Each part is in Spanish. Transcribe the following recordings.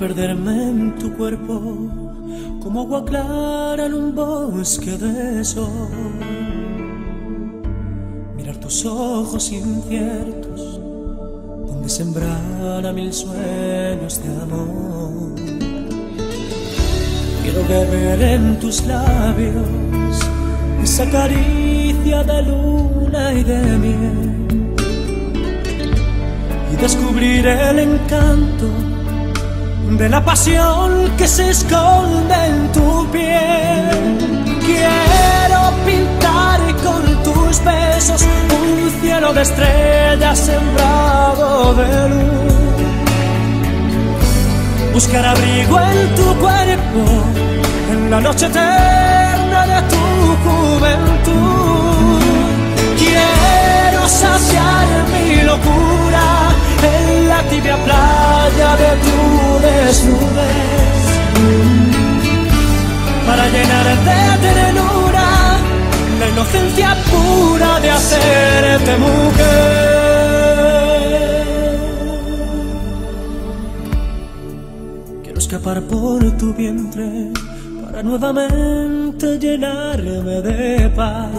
perderme en tu cuerpo como agua clara en un bosque de sol. Mirar tus ojos inciertos donde sembrar mil sueños de amor. Quiero beber en tus labios esa caricia de luna y de miel y descubrir el encanto de la pasión que se esconde en tu piel. Quiero pintar con tus besos un cielo de estrellas sembrado de luz. Buscar abrigo en tu cuerpo, en la noche eterna de tu juventud. Inocencia pura de hacerte mujer. Quiero escapar por tu vientre para nuevamente llenarme de paz.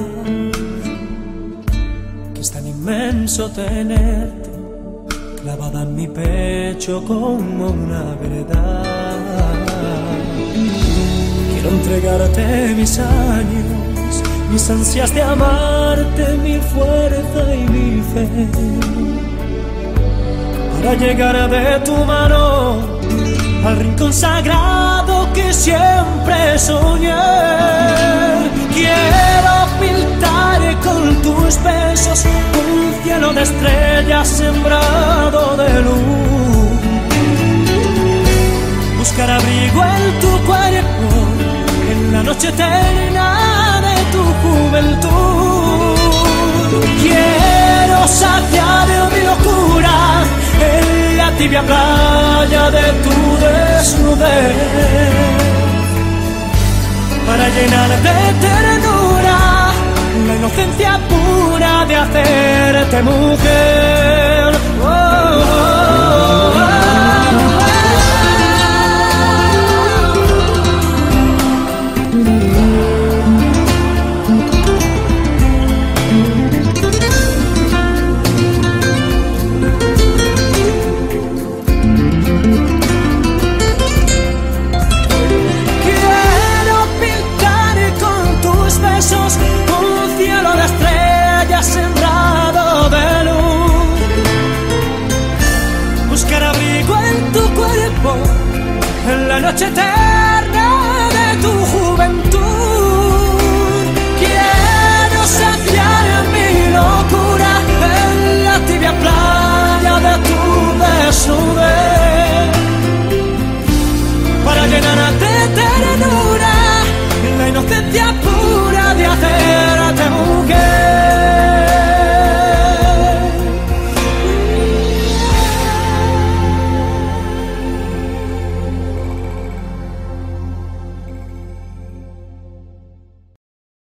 Que es tan inmenso tenerte clavada en mi pecho como una verdad. Quiero entregarte mis años, mis ansias de amarte, mi fuerza y mi fe. Para llegar de tu mano al rincón sagrado que siempre soñé. Quiero pintar con tus besos un cielo de estrellas sembrado de luz. Buscar abrigo en tu cuerpo en la noche eterna tu juventud. Quiero saciar mi locura en la tibia playa de tu desnudez para llenar de ternura la inocencia pura de hacerte mujer. en la noche te